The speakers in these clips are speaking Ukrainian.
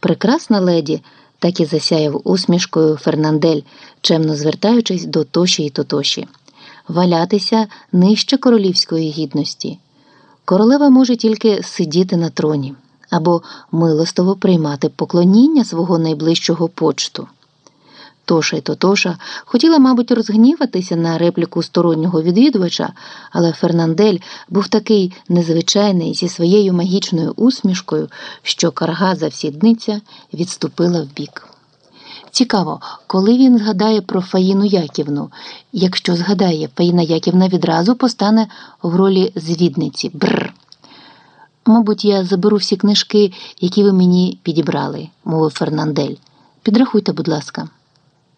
Прекрасна леді, так і засяяв усмішкою Фернандель, чемно звертаючись до Тоші і Тотоші. Валятися нижче королівської гідності. Королева може тільки сидіти на троні або милостово приймати поклоніння свого найближчого почту. Тоша й Тотоша хотіла, мабуть, розгніватися на репліку стороннього відвідувача, але Фернандель був такий незвичайний зі своєю магічною усмішкою, що карга завсідниця відступила вбік. Цікаво, коли він згадає про Фаїну Яківну. Якщо згадає, Фаїна Яківна відразу постане в ролі звідниці. Бррр. Мабуть, я заберу всі книжки, які ви мені підібрали, мовив Фернандель. Підрахуйте, будь ласка.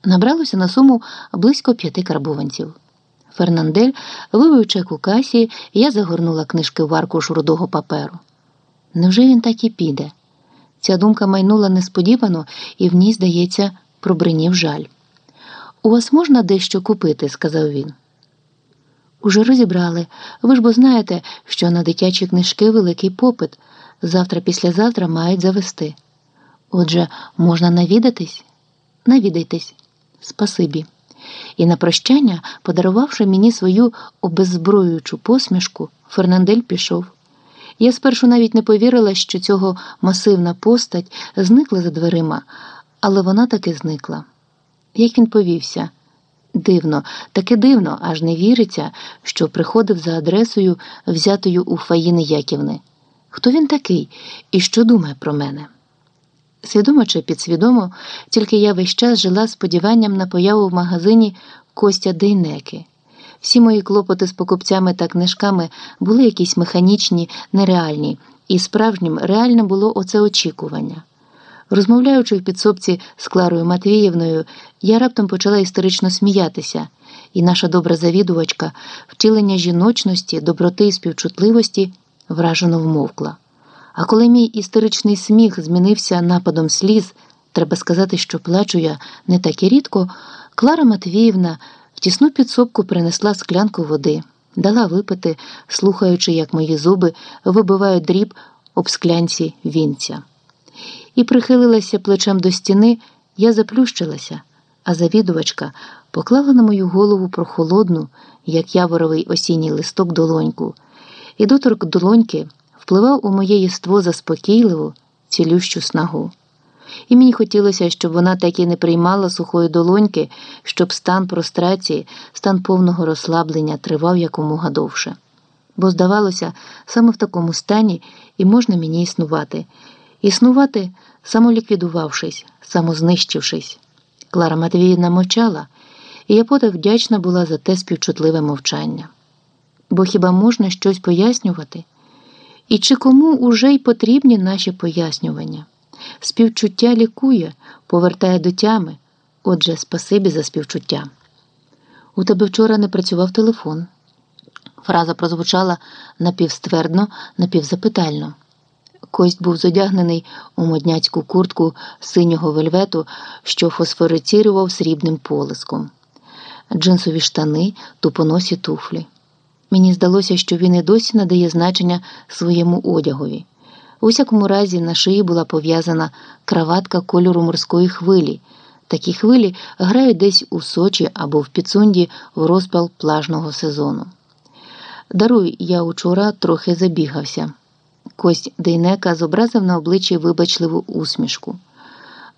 Набралося на суму близько п'яти карбованців. Фернандель вивів чек у касі, я загорнула книжки в аркуш рудого паперу. Невже він так і піде? Ця думка майнула несподівано, і в ній, здається, пробринів жаль. У вас можна дещо купити, сказав він. Уже розібрали. Ви ж бо знаєте, що на дитячі книжки великий попит. Завтра, післязавтра мають завести. Отже, можна навідатись? Навідайтесь. Спасибі. І на прощання, подарувавши мені свою обеззброюючу посмішку, Фернандель пішов. Я спершу навіть не повірила, що цього масивна постать зникла за дверима, але вона таки зникла. Як він повівся? Дивно, таке дивно, аж не віриться, що приходив за адресою, взятою у Фаїни Яківни. Хто він такий і що думає про мене? Свідомо чи підсвідомо, тільки я весь час жила сподіванням на появу в магазині Костя Дейнеки. Всі мої клопоти з покупцями та книжками були якісь механічні, нереальні, і справжнім реальним було оце очікування. Розмовляючи в підсобці з Кларою Матвіївною, я раптом почала істерично сміятися, і наша добра завідувачка, втілення жіночності, доброти і співчутливості вражено вмовкла. А коли мій істеричний сміх змінився нападом сліз, треба сказати, що плачу я не так і рідко, Клара Матвіївна в тісну підсобку принесла склянку води, дала випити, слухаючи, як мої зуби вибивають дріб об склянці вінця. І прихилилася плечем до стіни, я заплющилася, а завідувачка поклала на мою голову прохолодну, як яворовий осінній листок долоньку, і доторк долоньки впливав у моє єство заспокійливу, цілющу снагу. І мені хотілося, щоб вона так і не приймала сухої долоньки, щоб стан прострації, стан повного розслаблення тривав якомога довше. Бо, здавалося, саме в такому стані і можна мені існувати, існувати, самоліквідувавшись, самознищившись. Клара Матвіївна мовчала, і я подав вдячна була за те співчутливе мовчання. Бо хіба можна щось пояснювати? І чи кому уже й потрібні наші пояснювання? Співчуття лікує, повертає до тями. Отже, спасибі за співчуття. У тебе вчора не працював телефон. Фраза прозвучала напівствердно, напівзапитально. Кость був зодягнений у модняцьку куртку синього вельвету, що фосфорицірував срібним полиском, джинсові штани, тупоносі туфлі. Мені здалося, що він і досі надає значення своєму одягові. У всякому разі, на шиї була пов'язана краватка кольору морської хвилі. Такі хвилі грають десь у Сочі або в Піцунді в розпал плажного сезону. Даруй, я учора трохи забігався. Кость Дейнека зобразив на обличчі вибачливу усмішку.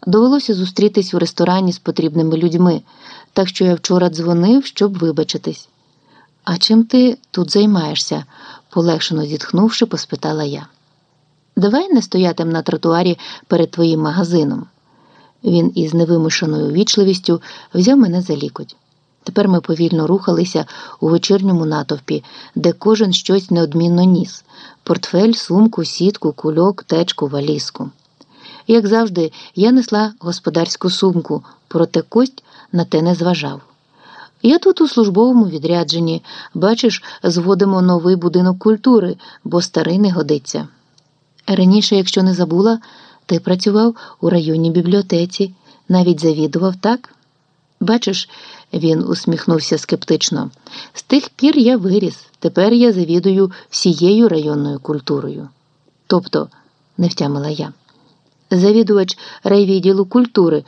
Довелося зустрітись у ресторані з потрібними людьми, так що я вчора дзвонив, щоб вибачитись. А чим ти тут займаєшся? полегшено зітхнувши, поспитала я. Давай не стоятим на тротуарі перед твоїм магазином. Він із невимушеною вічливістю взяв мене за лікоть. Тепер ми повільно рухалися у вечірньому натовпі, де кожен щось неодмінно ніс портфель, сумку, сітку, кульок, течку, валізку. Як завжди, я несла господарську сумку, проте кость на те не зважав. Я тут у службовому відрядженні, бачиш, зводимо новий будинок культури, бо старий не годиться. Раніше, якщо не забула, ти працював у районній бібліотеці, навіть завідував так? Бачиш, він усміхнувся скептично. З тих пір я виріс, тепер я завідую всією районною культурою. Тобто, не втямила я. Завідувач райвідділу культури